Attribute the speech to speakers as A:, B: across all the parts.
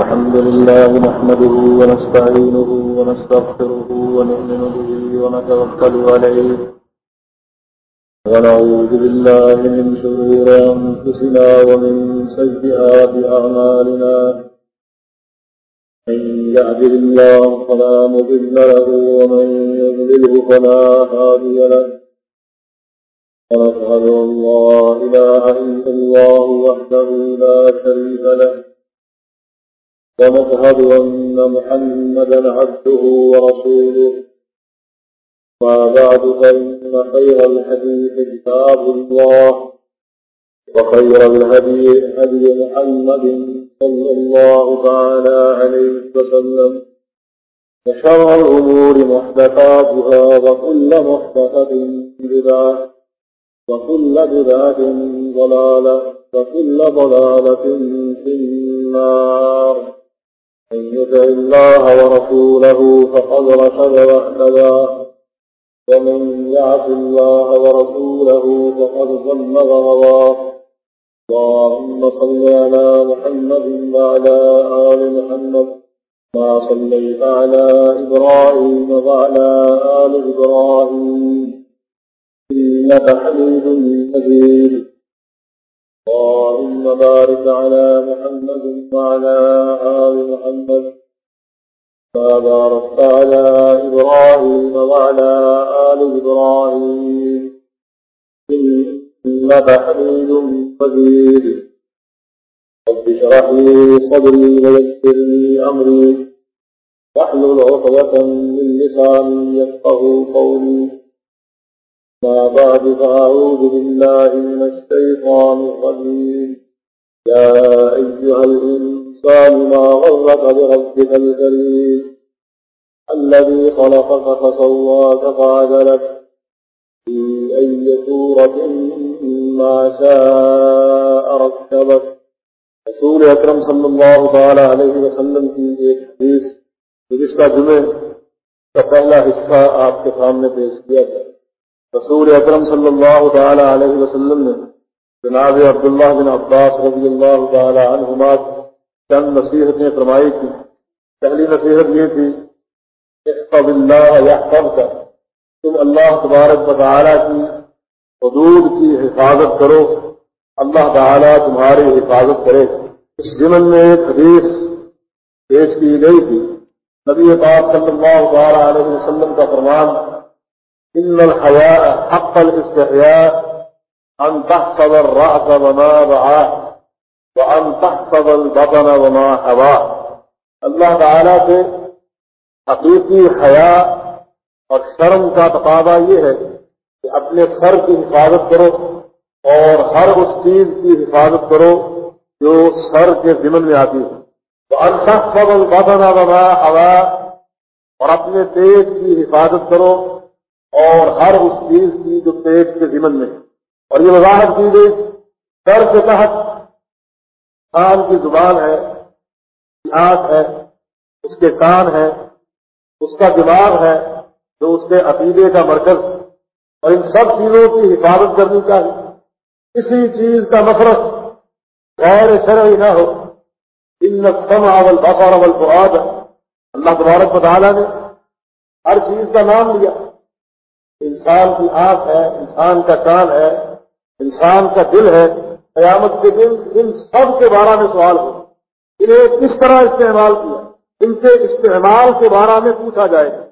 A: الحمد لله نحمده ونستعينه ونستغفره ونؤمن به ونتوكل عليه. ونعوذ بالله من شرور أنفسنا ومن سيئات أعمالنا. من يعدل الله فلا مذل له ومن يذله فلا هادي له. ونشهد أن لا إله إلا الله وحده لا شريك له. ونشهد أن محمدا عبده ورسوله. ما بعد، فإن خير الحديث كتاب الله، وخير الهدي هدي محمد صلى الله تعالى عليه وسلم. وشر الأمور محدثاتها، وكل محدثة بدعة، وكل بدعة ضلالة، وكل ضلالة في النار. من يدع الله ورسوله فقد رشد واهتدى. ومن يعص الله ورسوله فقد ظلم وغضى اللهم صل على محمد وعلى آل محمد ما صليت على إبراهيم وعلى آل إبراهيم. إنك حميد مجيد. اللهم بارك على محمد وعلى آل محمد ما باركت على إبراهيم وعلى آل إبراهيم إنك حميد مجيد رب اشرح لي صدري ويسر لي أمري واحلل عقدة من لساني يفقه قولي ما بعد، فأعوذ بالله من الشيطان الرجيم. يا أيها الإنسان ما غرك بربك الكريم؟ الذي خلقك فصواك فعدلك في أي سورة ما شاء ركبك. رسول اکرم صلی اللہ تعالی علیہ وسلم کی ایک حدیث گزشتہ جمعے کا پہلا حصہ آپ کے سامنے پیش کیا گیا۔ رسول اکرم صلی اللہ تعالی علیہ وسلم نے جناب عبداللہ بن عباس رضی اللہ تعالی عنہما چند نصیحتیں فرمائی تھی پہلی نصیحت یہ تھی اللہ یا کا تم اللہ تبارک تعالی کی حدود کی حفاظت کرو، اللہ تعالی تمہاری حفاظت کرے۔ اس ضمن میں ایک حدیث پیش کی گئی تھی۔ نبی پاک صلی اللہ تعالی علیہ وسلم کا فرمان إن الحياء حق الاستحياء أن تحفظ الرأس وما رعاه وأن تحفظ البطن وما حواه اللہ تعالیٰ سے حقیقی حیا اور شرم کا تقاضا یہ ہے کہ اپنے سر کی حفاظت کرو اور ہر اس چیز کی حفاظت کرو جو سر کے ذمن میں آتی ہے۔ تو انتخب البطن وما ہوا اور اپنے پیٹ کی حفاظت کرو اور ہر اس چیز کی جو پیٹ کے ذمن میں اور یہ وضاحت کی گئی، در کے تحت خان کی زبان ہے آنکھ ہے، اس کے کان ہے، اس کا دماغ ہے، جو اس کے عقیدے کا مرکز اور ان سب چیزوں کی حفاظت کرنی چاہیے۔ کسی چیز کا مفرت غیر شرعی نہ ہو۔ ان سم اول بفار اول فعاد اللہ تبارک مطالعہ نے ہر چیز کا نام لیا۔ انسان کی آنکھ ہے، انسان کا کان ہے، انسان کا دل ہے، قیامت کے دن ان سب کے بارے میں سوال ہو۔ انہیں کس طرح استعمال کیا؟ ان کے استعمال کے بارے میں پوچھا جائے۔ گا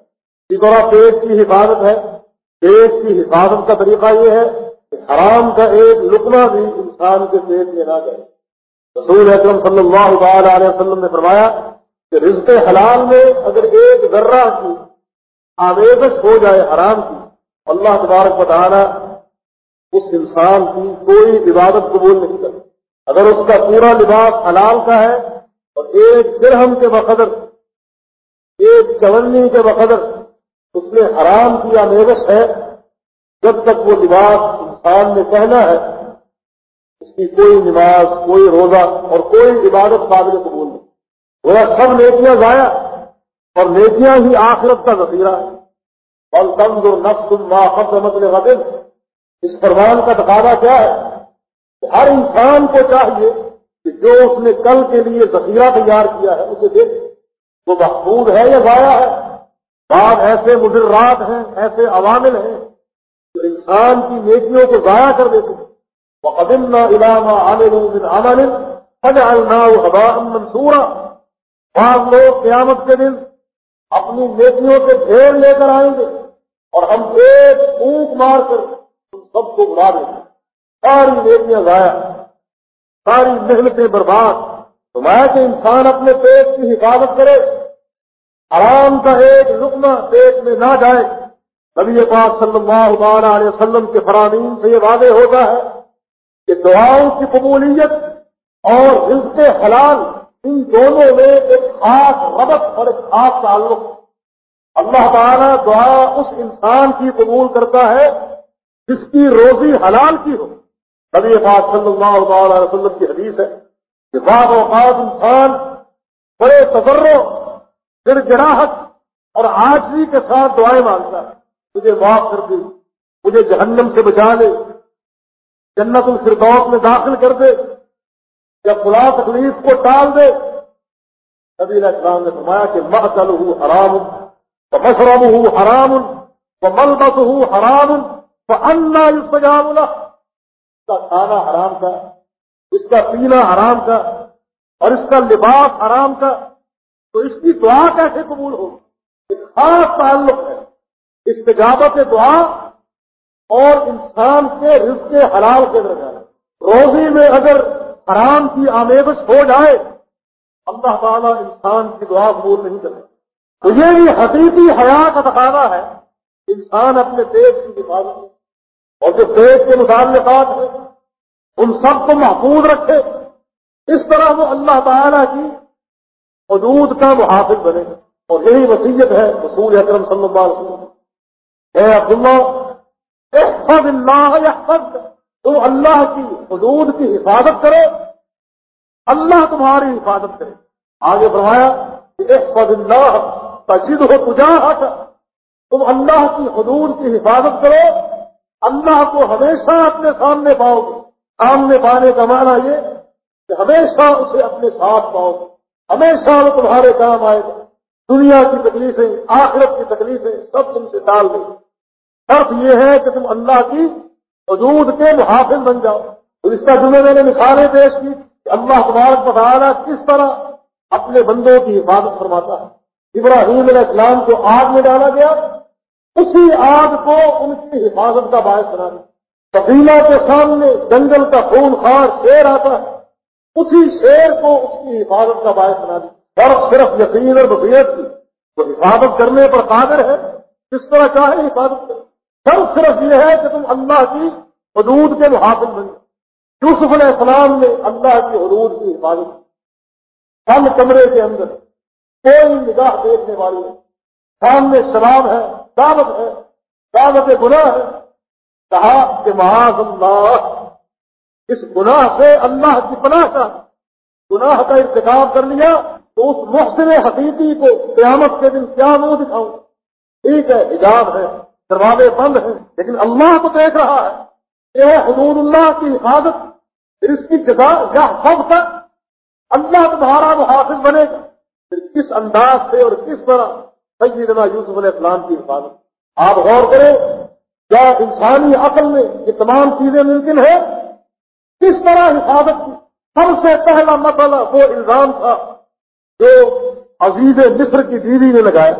A: اسی طرح پیٹ کی حفاظت ہے۔ پیٹ کی حفاظت کا طریقہ یہ ہے کہ حرام کا ایک لکنا بھی انسان کے پیٹ میں نہ جائے۔ رسول اکرم صلی اللہ تعالی علیہ وسلم نے فرمایا کہ رزق حلال میں اگر ایک ذرہ کی آویزش ہو جائے حرام کی اللہ تبارک بتانا اس انسان کی کوئی عبادت قبول نہیں کرتی اگر اس کا پورا لباس حلال کا ہے اور ایک درہم کے بقدر، ایک چونی کے بقدر اس میں حرام کی آمیوش ہے، جب تک وہ لباس انسان نے پہنا ہے، اس کی کوئی نماز، کوئی روزہ اور کوئی عبادت قابل قبول نہیں۔ وہ سب نیکیاں ضائع اور نیکیاں ہی آخرت کا ذخیرہ ہے۔ اور تنظر نفس ما قدمت لغد. اس فرمان کا تقاضا کیا ہے؟ کہ ہر انسان کو چاہیے کہ جو اس نے کل کے لیے ذخیرہ تیار کیا ہے، اسے دیکھ، وہ محفوظ ہے یا ضائع ہے؟ بعض ایسے مدرات ہیں، ایسے عوامل ہیں جو انسان کی نیکیوں کو ضائع کر دیتے ہیں۔ وہ قدم نہ علامہ عامل عمل فجعلنا ہوا منصورا بعض لوگ قیامت کے دن اپنی نیکیوں سے ڈھیر لے کر آئیں گے اور ہم ایک اونٹ مار کر ان سب کو اڑا دیں گے۔ ساری نیکیاں ضائع، ساری محنتیں برباد۔ تو میں کہ انسان اپنے پیٹ کی حفاظت کرے۔ آرام کا ایک رکنا پیٹ میں نہ جائے۔ نبی پاک صلی اللہ علیہ وسلم کے فرامین سے یہ واضح ہوتا ہے کہ دعاؤں کی قبولیت اور رزق حلال ان دونوں میں ایک خاص ربط اور ایک خاص تعلق۔ اللہ تعالیٰ دعا اس انسان کی قبول کرتا ہے جس کی روزی حلال کی ہو۔ نبی پاک صلی اللہ علیہ وسلم کی حدیث ہے کہ بعض اوقات انسان بڑے تجروں پھر گراہٹ اور آجری کے ساتھ دعائیں مانگتا ہے۔ مجھے معاف کر دے، مجھے جہنم سے بچا لے، جنت الفردوس میں داخل کر دے۔ یا فلاں تکلیف کو ٹال دے۔ نبی علیہ السلام نے فرمایا کہ مقتل ہوں حرام تو مشرم ہوں حرام تو ملبس ہوں حرام تو انا اس کا کھانا حرام کا اس کا پینا حرام کا اور اس کا لباس حرام کا تو اس کی دعا کیسے قبول ہو؟ ایک خاص تعلق ہے۔ استجابت دعا اور انسان کے رزق حلال کے درمیان۔ روزی میں اگر حرام کی آمیزش ہو جائے، اللہ تعالیٰ انسان کی دعا قبول نہیں کرے۔ تو یہ بھی حقیقی حیا کا تقاضا ہے۔ انسان اپنے پیٹ کی حفاظت اور جو پیٹ کے متعلقات ہیں، ان سب کو محفوظ رکھے۔ اس طرح وہ اللہ تعالیٰ کی حدود کا محافظ بنے۔ اور یہی وسیعت ہے رسول اکرم صلی اللہ علیہ وسلم اے عبداللہ، احفظ اللہ احفظ تم اللہ کی حدود کی حفاظت کرو۔ اللہ تمہاری حفاظت کرے۔ آگے بڑھایا کہ احفظ اللہ تجد ہو تجاہت تم اللہ کی حدود کی حفاظت کرو۔ اللہ کو ہمیشہ اپنے سامنے پاؤ گے۔ سامنے پانے کا معنی یہ کہ ہمیشہ اسے اپنے ساتھ پاؤ گے۔ ہمیشہ وہ تمہارے کام آئے گا۔ دنیا کی تکلیفیں، آخرت کی تکلیفیں سب تم سے ڈال دیں شرط یہ ہے کہ تم اللہ کی حدود کے محافظ بن جاؤ۔ تو اس کا جمعے میں نے مثالیں پیش کی کہ اللہ تبارک بتانا کس طرح اپنے بندوں کی حفاظت فرماتا ہے۔ ابراہیم علیہ السلام کو آگ میں ڈالا گیا، اسی آگ کو ان کی حفاظت کا باعث بنا دیا۔ سفینہ کے سامنے جنگل کا خون خار شیر آتا ہے، اسی شیر کو اس کی حفاظت کا باعث بنا دیا۔ اور صرف یقین اور بصیرت کی۔ وہ حفاظت کرنے پر قادر ہے، کس طرح چاہے حفاظت کرے۔ سب صرف یہ ہے کہ تم اللہ کی حدود کے محافظ بن یوسف علیہ السلام نے اللہ کی حدود کی حفاظت ہم کمرے کے اندر کوئی نگاہ دیکھنے والی ہے سامنے شراب ہے، دعوت ہے، دعوت گناہ ہے۔ کہا کہ محاذ اللہ، اس گناہ سے اللہ کی پناہ کا گناہ کا انتخاب کر لیا تو اس محسن حقیقی کو قیامت کے دن کیا منہ دکھاؤں ٹھیک ہے حجاب ہے۔ دروازے بند ہیں، لیکن اللہ کو دیکھ رہا ہے۔ یہ حدود اللہ کی حفاظت، پھر اس کی جگہ یا سب تک اللہ تمہارا محافظ بنے گا۔ پھر کس انداز سے اور کس طرح سیدنا یوسف علیہ السلام کی حفاظت؟ آپ غور کریں، کیا انسانی عقل میں یہ تمام چیزیں ممکن ہے کس طرح حفاظت کی؟ سب سے پہلا مسئلہ وہ الزام تھا جو عزیز مصر کی بیوی نے لگایا۔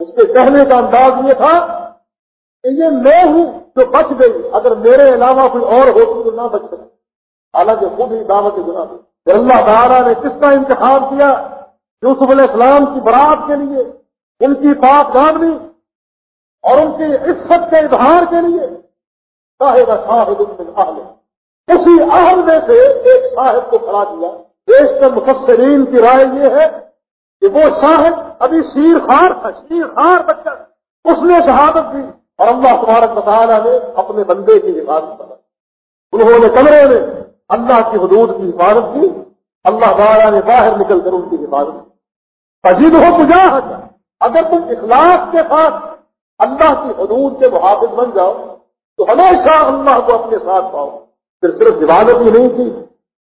A: اس کے کہنے کا انداز یہ تھا کہ یہ میں ہوں جو بچ گئی۔ اگر میرے علاوہ کوئی اور ہوتی تو نہ بچ سکے۔ حالانکہ خود ہی دعوت گنا اللہ تعالیٰ نے کس کا انتخاب کیا؟ یوسف علیہ السلام کی برات کے لیے، ان کی پاک جانوی اور ان کی عزت کے اظہار کے لیے۔ صاحب شاہد اہل اسی اہل میں سے ایک صاحب کو کھڑا دیا دیش کے مفسرین کی رائے یہ ہے کہ وہ صاحب ابھی شیر خار تھا، شیر خار بچہ۔ اس نے شہادت دی۔ اور اللہ تبارک تعالیٰ نے اپنے بندے کی حفاظت کرا انہوں نے کمرے میں اللہ کی حدود کی حفاظت کی، اللہ تعالیٰ نے باہر نکل کر ان کی حفاظت کی۔ عجیب ہو تجا اگر تم اخلاق کے ساتھ اللہ کی حدود کے محافظ بن جاؤ، تو ہمیشہ اللہ کو اپنے ساتھ پاؤ۔ پھر صرف عبادت ہی نہیں کی،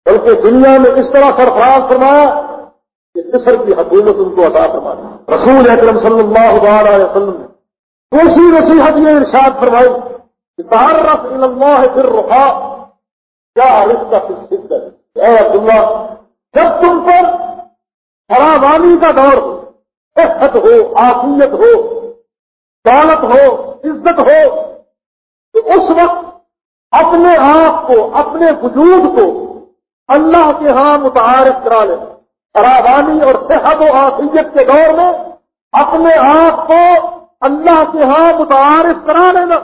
A: بلکہ دنیا میں اس طرح سرفراز فرمایا کہ مصر کی حکومت ان کو عطا فرمایا رسول اکرم صلی اللہ علیہ وسلم نے دوسری نصیحت یہ ارشاد فرمائی کہ تعرف اللہ پھر رخا کیا رشتہ پھر شدت اے عبداللہ، جب تم پر فراوانی کا دور ہو، صحت ہو آفیت ہو، دولت ہو، عزت ہو، تو اس وقت اپنے آپ کو، اپنے وجود کو اللہ کے ہاں متعارف کرا لیں فراوانی اور صحت و آفیت کے دور میں اپنے آپ کو اللہ کے ہاں متعارف کرا لینا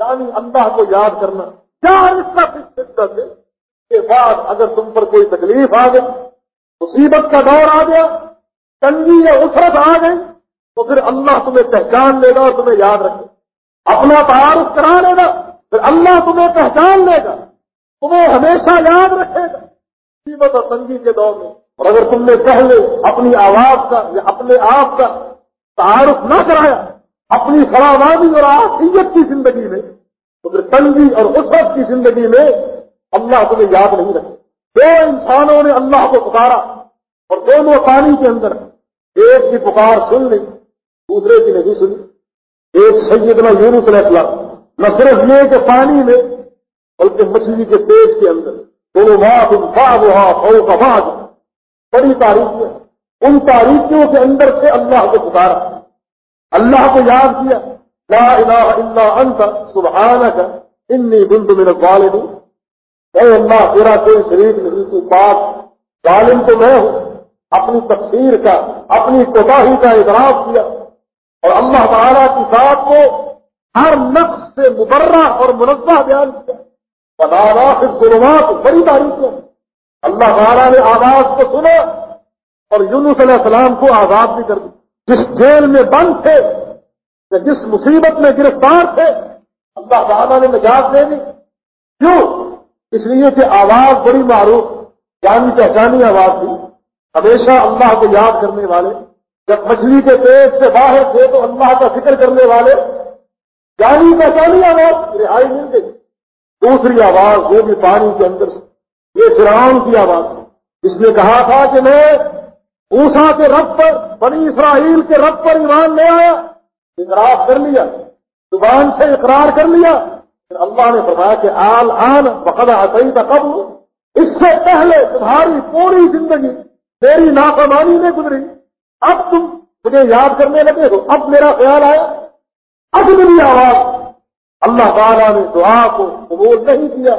A: یعنی اللہ کو یاد کرنا۔ کیا اس کا شدت ہے کے بعد اگر تم پر کوئی تکلیف آ گئی، مصیبت کا دور آ گیا، تنگی یا اثرت آ گئی، تو پھر اللہ تمہیں پہچان لے گا اور تمہیں یاد رکھے۔ اپنا تعارف کرا لے گا پھر اللہ تمہیں پہچان لے گا، تمہیں ہمیشہ یاد رکھے گا۔ مصیبت اور تنگی کے دور میں۔ اور اگر تم نے پہلے اپنی آواز کا یا اپنے آپ کا تعارف نہ کرایا اپنی فراوانی اور آفیت کی زندگی میں تو تنگی اور اسرت کی زندگی میں اللہ تمہیں یاد نہیں رکھے دو انسانوں نے اللہ کو پکارا اور دونوں پانی کے اندر ایک کی پکار سن لی، دوسرے کی نہیں سنی۔ ایک سیدنا یونس علیہ السلام، نہ صرف یہ کہ پانی میں، بلکہ مچھلی کے پیٹ کے اندر۔ دونوں ماں وہاں فو بڑی تاریخیں ان تاریخیوں کے اندر سے اللہ کو پکارا۔ اللہ کو یاد کیا، لا الہ الا انت، سبحانک، انی بنت من الظالمین. اے اللہ، تیرا کوئی شریک نہیں تو پاک ظالم تو میں ہوں. اپنی تفسیر کا، اپنی کوتاہی کا اعتراف کیا. اور اللہ تعالیٰ کی ذات کو ہر نقص سے مبرہ اور منظہ بیان کیا. بنا پھر ظلمات بڑی تاریخ ہے اللہ تعالیٰ نے آواز کو سنا اور یونس علیہ السلام کو آزاد بھی کر دی جس جیل میں بند تھے یا جس مصیبت میں گرفتار تھے، اللہ تعالیٰ نے نجات دے دی۔ کیوں؟ اس لیے کہ آواز بڑی معروف، جانی پہچانی آواز تھی۔ ہمیشہ اللہ کو یاد کرنے والے، جب مچھلی کے پیٹ سے باہر تھے تو اللہ کا فکر کرنے والے۔ جانی پہچانی آواز رہائی مل گئی دوسری آواز وہ بھی پانی کے اندر یہ فرعون کی آواز تھی۔ اس نے کہا تھا کہ میں اوسا کے رب پر، بنی اسرائیل کے رب پر ایمان لے آیا، اقرار کر لیا، زبان سے اقرار کر لیا۔ پھر اللہ نے فرمایا کہ آل آن بقد عصی کا قبل، اس سے پہلے تمہاری پوری زندگی میری نافرمانی میں گزری۔ اب تم مجھے یاد کرنے لگے ہو اب میرا خیال آیا۔ اب میری آواز۔ اللہ تعالیٰ نے دعا کو قبول نہیں کیا،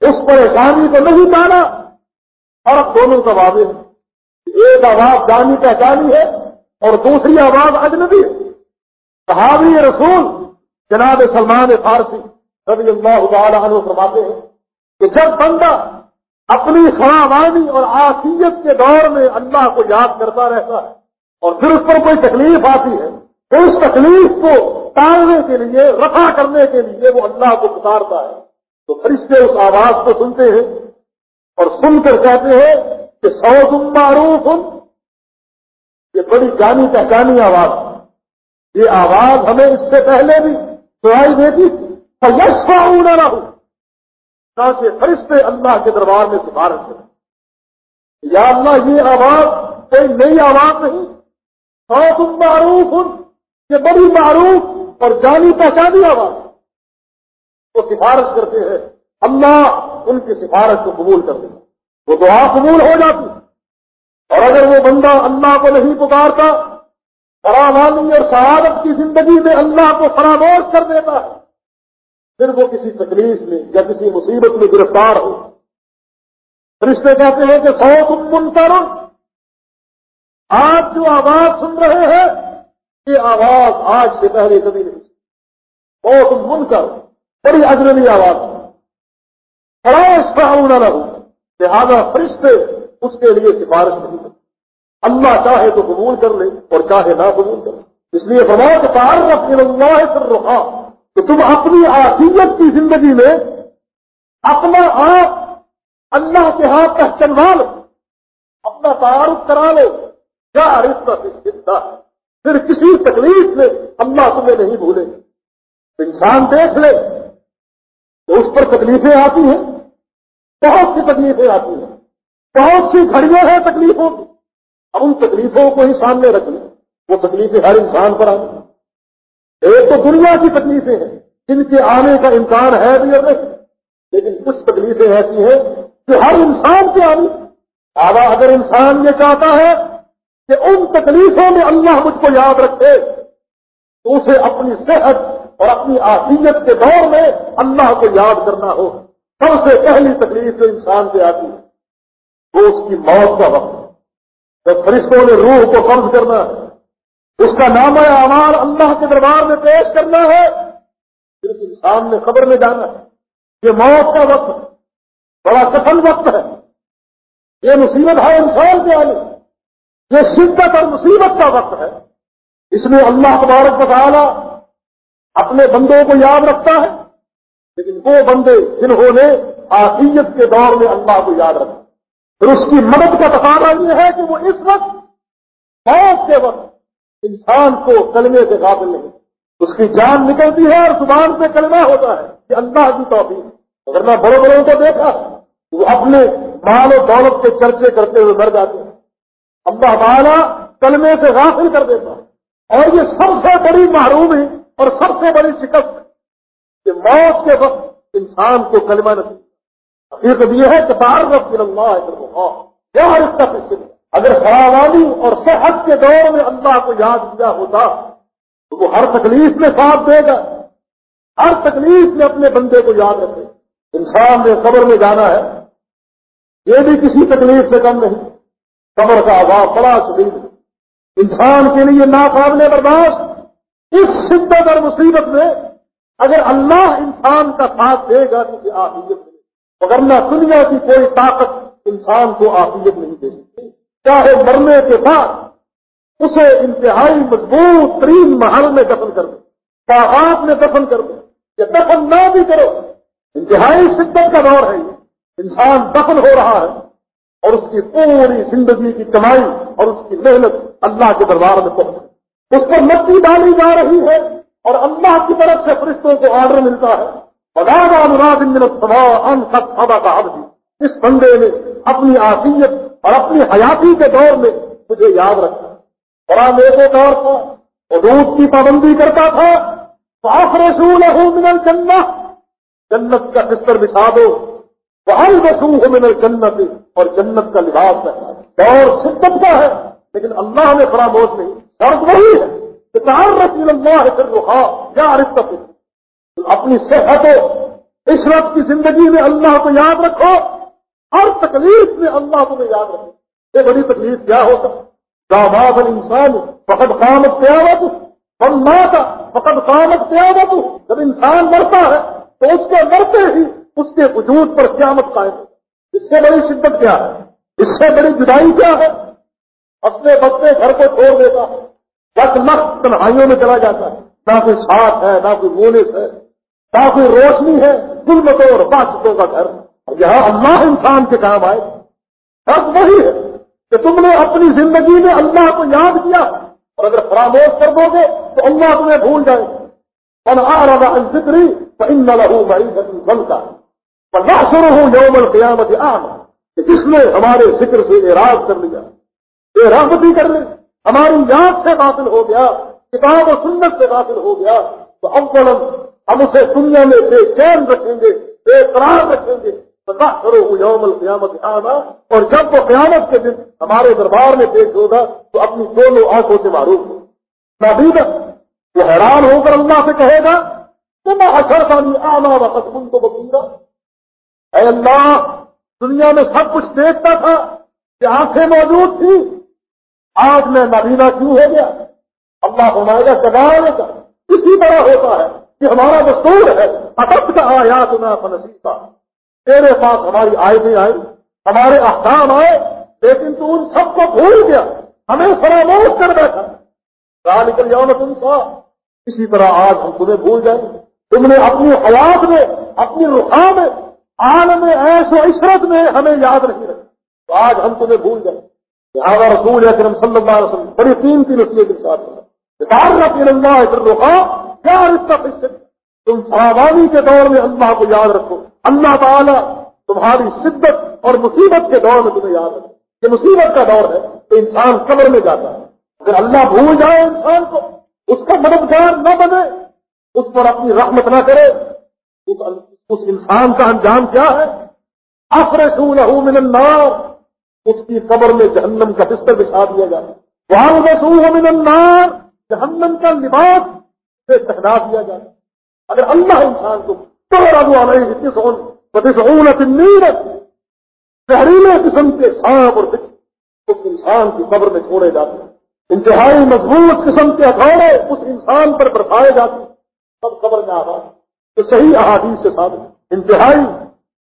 A: اس پریشانی کو نہیں مانا اور اب دونوں کا واضح ہے ایک آواز جانی پہچانی ہے اور دوسری آواز اجنبی ہے۔ صحابی رسول جناب سلمان فارسی رضی اللہ تعالی عنہ فرماتے ہیں کہ جب بندہ اپنی فراوانی اور آفیت کے دور میں اللہ کو یاد کرتا رہتا ہے اور پھر اس پر کوئی تکلیف آتی ہے، تو اس تکلیف کو ٹالنے کے لیے، رفع کرنے کے لیے وہ اللہ کو پکارتا ہے۔ تو فرشتے اس آواز کو سنتے ہیں اور سن کر کہتے ہیں کہ سو تم معروف. یہ بڑی جانی پہچانی آواز. یہ آواز ہمیں اس سے پہلے بھی سنائی دیتی. اور یش پاؤں نہ رہوں تاکہ فرشتے اللہ کے دربار میں سفارش کریں. یا اللہ، یہ آواز کوئی نئی آواز نہیں. سو تم معروف. یہ بڑی معروف اور جانی پہچانی آواز. وہ سفارش کرتے ہیں. اللہ ان کی سفارش کو قبول کر دیں وہ دعا قبول ہو جاتی۔ اور اگر وہ بندہ اللہ کو نہیں پکارتا، فراوانی اور سعادت کی زندگی میں اللہ کو فراموش کر دیتا ہے۔ پھر وہ کسی تکلیف میں یا کسی مصیبت میں گرفتار ہو۔ رشتے کہتے ہیں کہ سو تم منکر۔ آج جو آواز سن رہے ہیں، یہ آواز آج سے پہلے کبھی نہیں۔ سو تم منکر، بڑی اجنبی آواز۔ فراش کا نہ رہوں لہذا فرشتے اس کے لیے سفارش نہیں کرتے۔ اللہ چاہے تو قبول کر لے اور چاہے نہ قبول کر لے۔ اس لیے فرمایا کہ تعارف اللہ کر رہا کہ تم اپنی آفیت کی زندگی میں اپنا آپ اللہ کے ہاتھ پہچنوا لو، اپنا تعارف کرا لو۔ کیا رشتہ سے پھر کسی تکلیف میں اللہ تمہیں نہیں بھولے۔ انسان دیکھ لے، تو اس پر تکلیفیں آتی ہیں۔ بہت سی تکلیفیں آتی ہیں۔ بہت سی گھڑیاں ہیں تکلیفوں کی۔ اب ان تکلیفوں کو ہی سامنے رکھیں وہ تکلیفیں ہر انسان پر آئی ایک تو دنیا کی تکلیفیں ہیں۔ جن کے آنے کا امکان ہے بھی اور نہیں۔ لیکن کچھ تکلیفیں ایسی ہیں جو ہر انسان کے آنی آگا اگر انسان یہ چاہتا ہے کہ ان تکلیفوں میں اللہ مجھ کو یاد رکھے، تو اسے اپنی صحت اور اپنی آفیت کے دور میں اللہ کو یاد کرنا ہو۔ سب سے پہلی تکلیف جو انسان سے آتی ہے، وہ اس کی موت کا وقت جب فرشتوں نے روح کو قبض کرنا ہے، اس کا نام ہے اعمال، اللہ کے دربار میں پیش کرنا ہے پھر انسان نے خبر میں جانا ہے۔ یہ موت کا وقت بڑا کفن وقت ہے۔ یہ مصیبت ہے انسان کے آنے یہ شدت اور مصیبت کا وقت ہے۔ اس میں اللہ تبارک تعالی اپنے بندوں کو یاد رکھتا ہے لیکن وہ بندے جنہوں نے آفیت کے دور میں اللہ کو یاد رکھا۔ پھر اس کی مدد کا تقاضا یہ ہے کہ وہ اس وقت موت کے وقت انسان کو کلمے سے قابل نہیں، اس کی جان نکلتی ہے اور زبان سے کلمہ ہوتا ہے کہ اللہ کی توفیق۔ اگر میں بڑے بڑوں کو دیکھا، وہ اپنے مال و دولت کے چرچے کرتے ہوئے مر جاتے ہیں۔ اللہ تعالیٰ کلمے سے غافل کر دیتا ہے۔ اور یہ سب سے بڑی محرومی اور سب سے بڑی شکست کہ موت کے وقت انسان کو کلمہ نہیں حقیقت یہ ہے کہ بار رب اللہ کیا اس کا اگر فراوانی اور صحت کے دور میں اللہ کو یاد کیا ہوتا، تو وہ ہر تکلیف میں ساتھ دے گا۔ ہر تکلیف میں اپنے بندے کو یاد رکھے۔ انسان نے قبر میں جانا ہے، یہ بھی کسی تکلیف سے کم نہیں۔ قبر کا عذاب بڑا شدید انسان کے لیے ناقابل برداشت اس شدت اور مصیبت میں اگر اللہ انسان کا ساتھ دے گا تو اسے آفیت ملے نہ دنیا کی کوئی طاقت انسان کو آفیت نہیں دے سکتی چاہے مرنے کے بعد اسے انتہائی مضبوط ترین محل میں دفن کر دو باغات میں دفن کر دو یا دفن نہ بھی کرو، انتہائی شدت کا دور ہے یہ۔ انسان دفن ہو رہا ہے اور اس کی پوری زندگی کی کمائی اور اس کی محنت اللہ کے دربار میں پہنچ اس پر مٹی ڈالی جا رہی ہے۔ اور اللہ کی طرف سے فرشتوں کو آرڈر ملتا ہے۔ بغانا مراد ان سب سبا کا حد اس بندے نے اپنی آفیت اور اپنی حیاتی کے دور میں مجھے یاد رکھا۔ بڑا میرے دور تھا حدود کی پابندی کرتا تھا۔ تو آخر رسول من جنت جنت کا بستر بچھا دو بحال رسول من جنت اور جنت کا لباس ہے دور شدت کا ہے، لیکن اللہ نے فراموش نہیں درد وہی ہے۔ رسی اللہ پھر رخا یا رفت اپنی صحت و عشرت کی زندگی میں اللہ کو یاد رکھو، ہر تکلیف میں اللہ کو یاد رکھو یہ بڑی تکلیف کیا ہوتا داماد انسان فقط قامت قیامت ہم ماتا فقط قامت قیامت جب انسان مرتا ہے، تو اس کے مرتے ہی اس کے وجود پر قیامت قائم ہے اس سے بڑی شدت کیا ہے؟ اس سے بڑی جدائی کیا ہے؟ اپنے بچے گھر کو چھوڑ دیتا ہے۔ بس لخت تنہائیوں میں چلا جاتا ہے۔ نہ کوئی ساتھ ہے، نہ کوئی مونس ہے، نہ کوئی روشنی ہے، ظلمتوں اور باشتوں کا گھر۔ یہاں اللہ انسان کے کام آئے۔ فرق وہی ہے کہ تم نے اپنی زندگی میں اللہ کو یاد کیا۔ اور اگر فراموش کر دو گے تو اللہ تمہیں بھول جائے۔ گا آ رہا ذکری تو ان لہو بھائی بنتا پر نہ شروع ہوں یوم القیامت عام کہ جس نے ہمارے ذکر سے اعراض کر لیا اعراضی کر لی ہماری یاد سے غافل ہو گیا، کتاب و سنت سے غافل ہو گیا، تو اول ہم اسے دنیا میں بے چین رکھیں گے، بے قرار رکھیں گے۔ کرو یوم القیامت آنا، اور جب وہ قیامت کے دن ہمارے دربار میں پیش ہوگا، تو اپنی دونوں آنکھوں سے معروف ہو۔ نہ وہ حیران ہو کر اللہ سے کہے گا تو میں اثر خانی آنا وقت ان کو بکوں اے اللہ، دنیا میں سب کچھ دیکھتا تھا، کہ آنکھیں موجود تھی آج میں نبینا کیوں ہو گیا؟ اللہ ہمارا سوال کا اسی طرح ہوتا ہے کہ ہمارا دستور ہے ادب کا آیا تمہیں فنسیتا۔ تیرے پاس ہماری آئے نہیں آئی ہمارے احکام آئے، لیکن تو ان سب کو بھول گیا۔ ہمیں فراموش کر بیٹھا۔ کہا نکل جاؤ نا تم سا اسی طرح آج ہم تمہیں بھول جائیں۔ تم نے اپنی حیات میں، اپنی رخا میں، عالم ایش و عشرت میں ہمیں یاد نہیں رکھا تو آج ہم تمہیں بھول جائیں۔ لہٰذا رسول اکرم صلی اللہ علیہ وسلم، بڑی تین کی نسلی کے ساتھ اللہ رخا کیا رشتہ تم فراوانی کے دور میں اللہ کو یاد رکھو۔ اللہ تعالیٰ تمہاری شدت اور مصیبت کے دور میں تمہیں یاد رکھے۔ یہ مصیبت کا دور ہے تو انسان قبر میں جاتا ہے۔ اگر اللہ بھول جائے انسان کو، اس کا مددگار نہ بنے، اس پر اپنی رحمت نہ کرے اس انسان کا انجام کیا ہے؟ لہو من النار۔ اس کی قبر میں جہنم کا بستر بچھا دیا جائے۔ وہاں من النار؟ جہنم کا لباس سے پہنا دیا جائے۔ اگر اللہ انسان کو زہریلے قسم کے سانپ اور اس انسان کی قبر میں چھوڑے جاتے ہیں۔ انتہائی مضبوط قسم کے ہتھوڑے اس انسان پر برسائے جاتے سب قبر میں آباد تو صحیح احادیث سے ساتھ انتہائی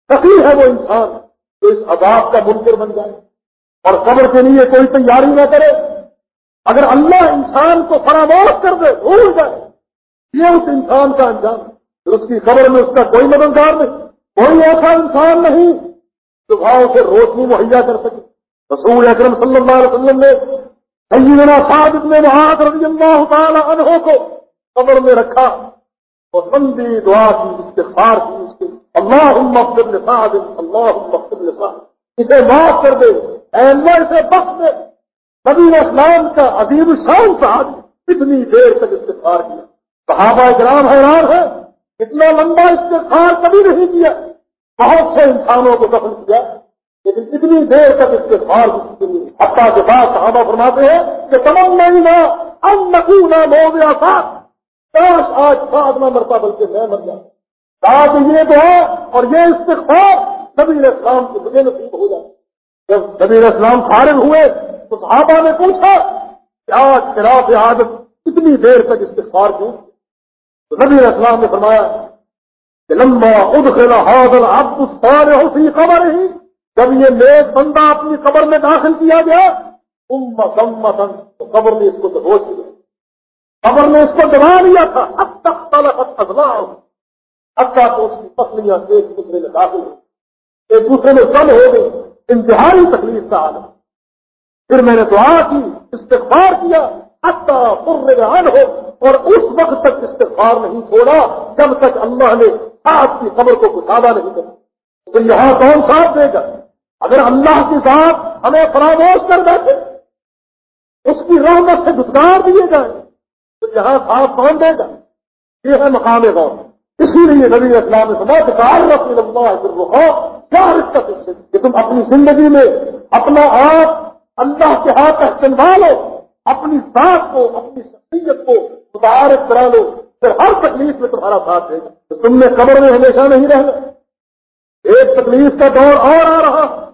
A: سخی ہے وہ انسان جو اس عذاب کا منکر بن جائے۔ اور قبر کے لیے کوئی تیاری نہ کرے۔ اگر اللہ انسان کو فراموش کر دے، بھول جائے۔ یہ اس انسان کا انجام ہے۔ اس کی قبر میں اس کا کوئی مددگار نہیں، کوئی ایسا انسان نہیں جو بھاؤ سے روشنی مہیا کر سکے۔ رسول اکرم صلی اللہ علیہ وسلم نے سیدنا صاحب ابن معاذ رضی اللہ تعالی عنہ کو قبر میں رکھا۔ اور لمبی دعا کی، استغفار کی، اس کے اللہ مغفر لصاحب اللہ مغفر لصاحب اسے معاف کر دے۔ اللہ اسے بخش دے نبی اسلام کا عظیم شان صاحب کتنی دیر تک استغفار کیا۔ صحابہ کرام حیران ہے اتنا لمبا استغفار کبھی نہیں کیا۔ بہت سے انسانوں کو دفن کیا۔ لیکن کتنی دیر تک اس کے حقا کے بعد صحابہ فرماتے ہیں کہ تمام نہیں نہ اب نقو نہ مو گیا تھا کاش آج سات نہ مرتا بلکہ میں مر جاتا ساتھ یہ تو ہے اور یہ استغفار نبی اسلام کو مجھے نصیب ہو جائے۔ جب نبی اسلام فارغ ہوئے تو صحابہ نے پوچھا کہ آج خلاف عادت کتنی دیر تک استغفار کیوں؟ تو نبی اسلام نے فرمایا کہ لمبا ادخل حاضر آپ کچھ پارے ہو سی خبر ہی جب یہ نیک بندہ اپنی قبر میں داخل کیا گیا تو قبر نے اس کو دبوچ دیا۔ قبر نے اس کو دبا لیا تھا اب تک اب تک اس کی پسلیاں ایک دوسرے میں داخل ہوئی ایک دوسرے میں کم ہو گئی انتہائی تکلیف کا عالم۔ پھر میں نے دعا کی، استغفار کیا پوران ہو اور اس وقت تک استغفار نہیں چھوڑا جب تک اللہ نے آپ کی قبر کو گسادہ نہیں کرا تو یہاں کون ساتھ دے گا؟ اگر اللہ کے ساتھ ہمیں فراموش کر بیٹھے، اس کی رحمت سے گزار دیے جائیں، تو یہاں ساتھ کون دے گا؟ یہ ہے مقام غور۔ اسی لیے نبی اسلام نے سنا کار کیا رشت کہ تم اپنی زندگی میں اپنا آپ اللہ کے ہاتھ کا لو، اپنی ذات کو، اپنی شخصیت کو متعارف کرا لو، پھر ہر تکلیف میں تمہارا ساتھ دے گا۔ تم نے قبر میں ہمیشہ نہیں رہنا۔ ایک تکلیف کا دور اور آ رہا۔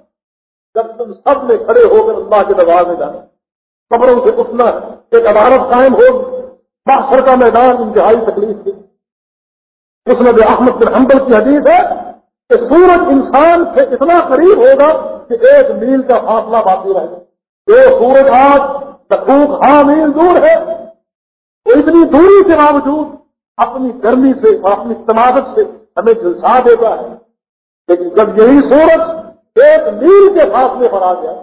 A: جب تم سب میں کھڑے ہو کر اللہ کے دباؤ میں جانا۔ قبروں سے اٹھنا ایک عدالت قائم ہوگی۔ باخر کا میدان انتہائی تکلیف کی۔ اس میں بھی احمد بن حنبل کی حدیث ہے کہ سورج انسان سے اتنا قریب ہوگا کہ ایک میل کا فاصلہ باقی رہے گا۔ جو سورج آج تکوک ہاں میل دور ہے، وہ اتنی دوری کے باوجود اپنی گرمی سے اور اپنی تمادت سے ہمیں جلسا دیتا ہے۔ لیکن جب یہی سورج ایک میل کے فاصلے پر آ گیا،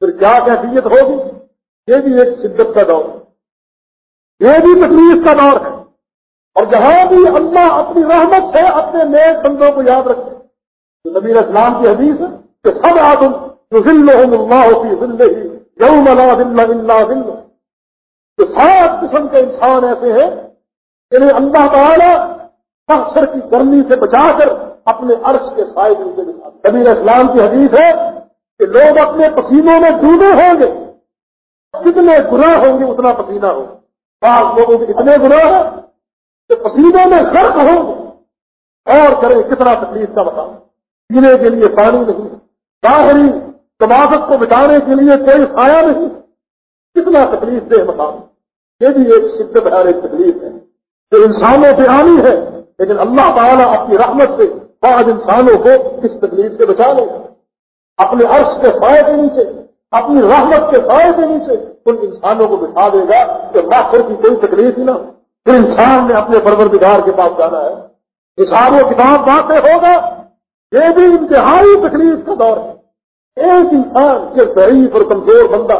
A: پھر کیا کیفیت ہوگی؟ یہ بھی ایک شدت کا دور۔ ہے یہ بھی تکلیف کا دور ہے۔ اور جہاں بھی اللہ اپنی رحمت سے اپنے نیک بندوں کو یاد رکھے تو نبی اسلام کی حدیث ہے کہ سب آدم جو ذل اللہ ہوتی زندگی یوم اللہ ذل اللہ ذل تو سات قسم کے انسان ایسے ہیں جنہیں اللہ تعالی اکثر کی گرمی سے بچا کر اپنے عرش کے سائے نیچے بچا کبیر اسلام کی حدیث ہے کہ لوگ اپنے پسینوں میں ڈوبے ہوں گے۔ کتنے گناہ ہوں گے، اتنا پسینہ ہو بعض لوگوں کے اتنے گناہ ہیں کہ پسینوں میں غرق ہوں گے اور کریں کتنا تکلیف کا بتا پینے کے لیے پانی نہیں باہری تماغت کو بچانے کے لیے کوئی سایہ نہیں کتنا تکلیف دے بتا یہ بھی ایک شدت ہے ایک تکلیف ہے جو انسانوں سے آنی ہے، لیکن اللہ تعالیٰ اپنی رحمت سے بعض انسانوں کو اس تکلیف سے بچا لے اپنے عرش کے سائے کے نیچے، اپنی رحمت کے سائے کے نیچے ان انسانوں کو بٹھا دے گا کہ ماخر کی کوئی تکلیف ہی نہ ہو۔ پھر انسان نے اپنے پروردگار کے پاس جانا ہے۔ حساب و کتاب باتیں ہوگا یہ بھی انتہائی تکلیف کا دور ہے۔ ایک انسان یہ ضعیف اور کمزور بندہ،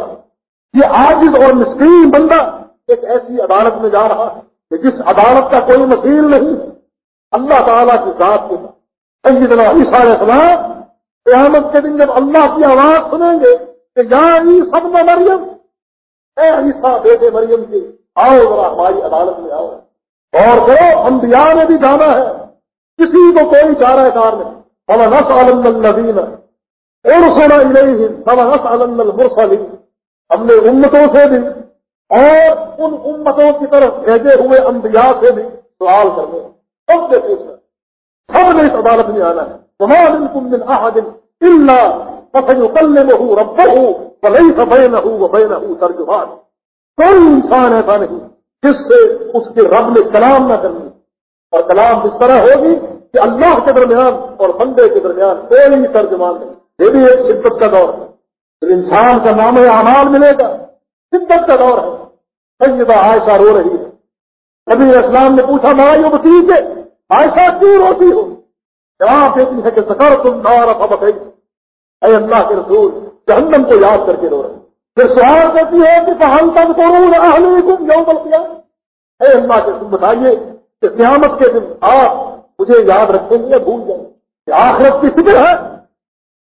A: یہ عاجز اور مسکین بندہ ایک ایسی عدالت میں جا رہا ہے کہ جس عدالت کا کوئی مسیل نہیں اللہ تعالیٰ کی ذات کے سیدنا عیسیٰ علیہ السلام قیامت کے دن جب اللہ کی آواز سنیں گے کہ یا سب میں مریم، اے عیسیٰ بیٹے مریم کی آؤ ذرا ہماری عدالت میں آؤ۔ اور کرو، انبیاء نے بھی جانا ہے۔ کسی کو کوئی چارہ کار نہیں۔ فلا نس عالم الدین اور سونا نہیں نس عالم المرسلی ہم نے امتوں سے بھی اور ان امتوں کی طرف بھیجے ہوئے انبیاء سے بھی سوال کرنے۔ سب سے پوچھنا۔ سب نے اس عدالت میں آنا ہے۔ تمام کم دن آ دن اللہ پسند کلنے میں ہوں رب ہوں بھلئی سفید نہ ہوں وہ بے نہ ہوں ترجمان۔ کوئی انسان ایسا نہیں جس سے اس کے رب نے کلام نہ کرنی اور کلام اس طرح ہوگی کہ اللہ کے درمیان اور بندے کے درمیان کوئی ترجمان نہیں۔ یہ بھی ایک شدت کا دور ہے۔ پھر انسان کا نام اعمال ملے گا، شدت کا دور ہے۔ سیدہ عائشہ رو رہی ہے۔ نبی اسلام نے پوچھا، ماں، یہ بتیج ہے، عائشہ کیوں روتی ہو؟ جواب دیتی ہے کہ سکر تم نارا اے اللہ کے رسول، جہنم کو یاد کر کے رو رہے پھر سوال کرتی ہے کہ پہل تک کروں یوم القیام اے اللہ کے تم بتائیے کہ قیامت کے دن آپ مجھے یاد رکھیں گے بھول جائیں گے؟ آخرت کی فکر ہے؟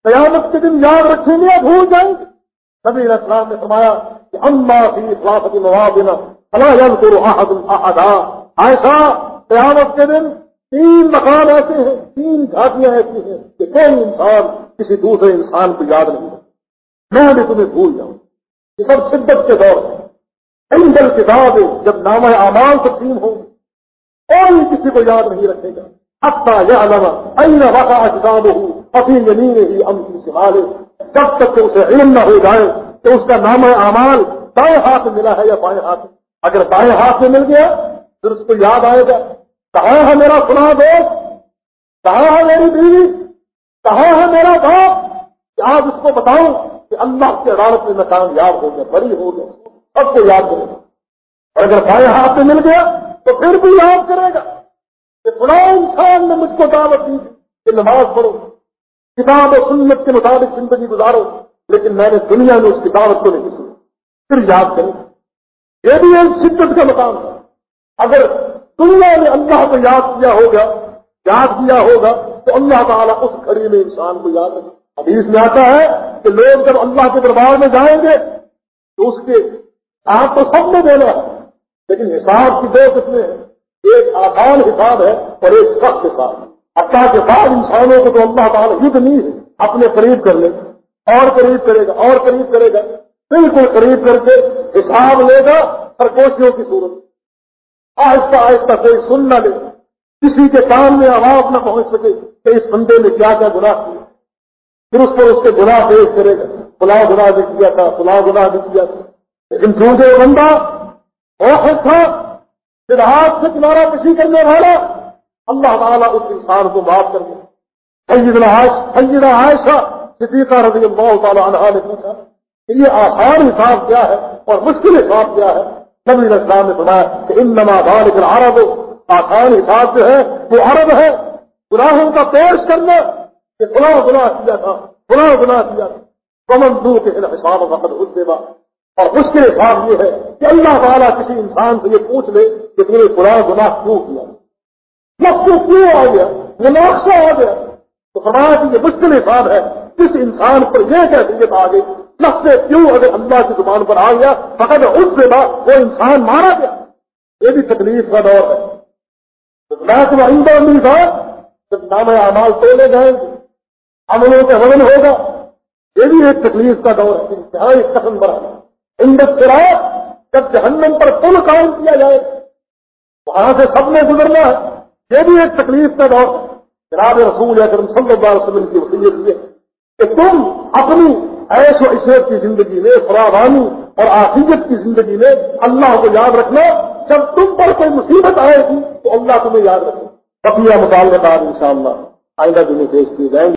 A: قیامت کے دن یاد رکھیں گے بھول جائیں گے؟ نبی اسلام نے فرمایا کہ اما فی اخلاق موابنا فلا يذكر احد احدا۔ ایسا قیامت کے دن تین مقام ایسے ہیں، تین گھاٹیاں ایسی ہیں کہ کوئی انسان کسی دوسرے انسان کو یاد نہیں میں بھی تمہیں بھول جاؤں۔ یہ سب شدت کے دور میں انجل کتاب جب نام اعمال تقسیم ہو کوئی کسی کو یاد نہیں رکھے گا۔ حتہ یہ علما این وقع کتاب ہو اپنی زمین ہی ام کی سوال جب تک کہ اسے علم نہ ہو جائے تو اس کا نام اعمال بائیں ہاتھ ملا ہے یا بائیں ہاتھ اگر بائیں ہاتھ میں مل گیا پھر اس کو یاد آئے گا۔ کہاں ہے میرا سنا دوست؟ کہاں ہے میری بیوی؟ کہاں ہے میرا باپ؟ آج اس کو بتاؤں؟ کہ اللہ کی عدالت میں میں کامیاب ہو گیا، بری ہو گیا، سب کو یاد کرے گا۔ اور اگر بائیں ہاتھ میں مل گیا تو پھر بھی یاد کرے گا کہ فلاں انسان نے مجھ کو دعوت دی کہ نماز پڑھو، کتاب و سنت کے مطابق زندگی گزارو، لیکن میں نے دنیا میں اس کی دعوت کو نہیں سنی پھر یاد کریں۔ یہ بھی ایک شدت کا مقام ہے۔ اگر دنیا میں اللہ کو یاد کیا ہوگا، یاد کیا ہوگا، تو اللہ تعالیٰ اس گھڑی میں انسان کو یاد رکھے۔ حدیث میں آتا ہے کہ لوگ جب اللہ کے دربار میں جائیں گے تو اس کے آپ تو سب نے دینا ہے لیکن حساب کی دو قسمیں ہیں۔ ایک آسان حساب ہے اور ایک سخت حساب ہے۔ اللہ کے بعد انسانوں کو تو اللہ تعالیٰ یدھ نہیں ہے، اپنے قریب کر لے اور قریب کرے گا، اور قریب کرے گا۔ بالکل قریب کر کے حساب لے گا سرگوشیوں کی صورت۔ آہستہ آہستہ کوئی سن نہ لے، کسی کے کام میں آواز نہ پہنچ سکے کہ اس بندے نے کیا کیا گناہ کیا۔ پھر اس پر اس کے گناہ پیش کرے گا۔ فلاں گناہ بھی کیا تھا، فلاں گناہ بھی کیا تھا۔ لیکن چونکہ وہ بندہ بہت تھا پھر ہاتھ سے کنارا کسی کرنے والا، اللہ تعالیٰ اس انسان کو معاف کر دیا سیدنا سیدنا عائشہ صدیقہ رضی اللہ تعالیٰ عنہ نے پوچھا کہ یہ آسان حساب کیا ہے اور مشکل حساب کیا ہے؟ نبی اسلام نے سنا کہ ان نما ذالک العرب آسان حساب جو ہے وہ عرب ہے۔ گناہوں کا پیش کرنا کہ فلاں گناہ کیا تھا، فلاں گناہ کیا تھا۔ کمن دور کے حساب وقت اس کے بعد اور اس کے حساب یہ ہے کہ اللہ تعالیٰ کسی انسان سے یہ پوچھ لے کہ تم نے فلاں گناہ کیوں کیا۔ نقص کیوں آ گیا؟ یہ نقصہ آ گیا۔ تو فرمایا کہ یہ مشکل حساب ہے۔ کس انسان پر یہ کیفیت آ گئی؟ نقصے کیوں اگر اللہ کی زبان پر آ گیا؟ فقط اس سے وہ انسان مارا گیا۔ یہ بھی تکلیف کا دور ہے۔ میں تم آئندہ امید تھا جب نام اعمال تولے جائیں گے۔ عملوں کا وزن ہوگا۔ یہ بھی ایک تکلیف کا دور ہے، انتہائی قسم برا ہندوستان جب جہنم پر پل قائم کیا جائے، وہاں سے سب نے گزرنا ہے۔ یہ بھی ایک تکلیف کا دور ہے۔ جناب رسول اکرم صلی اللہ علیہ وسلم کی وصیت یہ کہ تم اپنی ایش و عشرت کی زندگی میں، فراوانی اور آفیت کی زندگی میں اللہ کو یاد رکھنا۔ جب تم پر کوئی مصیبت آئے گی تو اللہ تمہیں یاد رکھے۔ بقیہ مطالبہ ان شاء اللہ آئندہ دنوں پیش کیے جائیں گے۔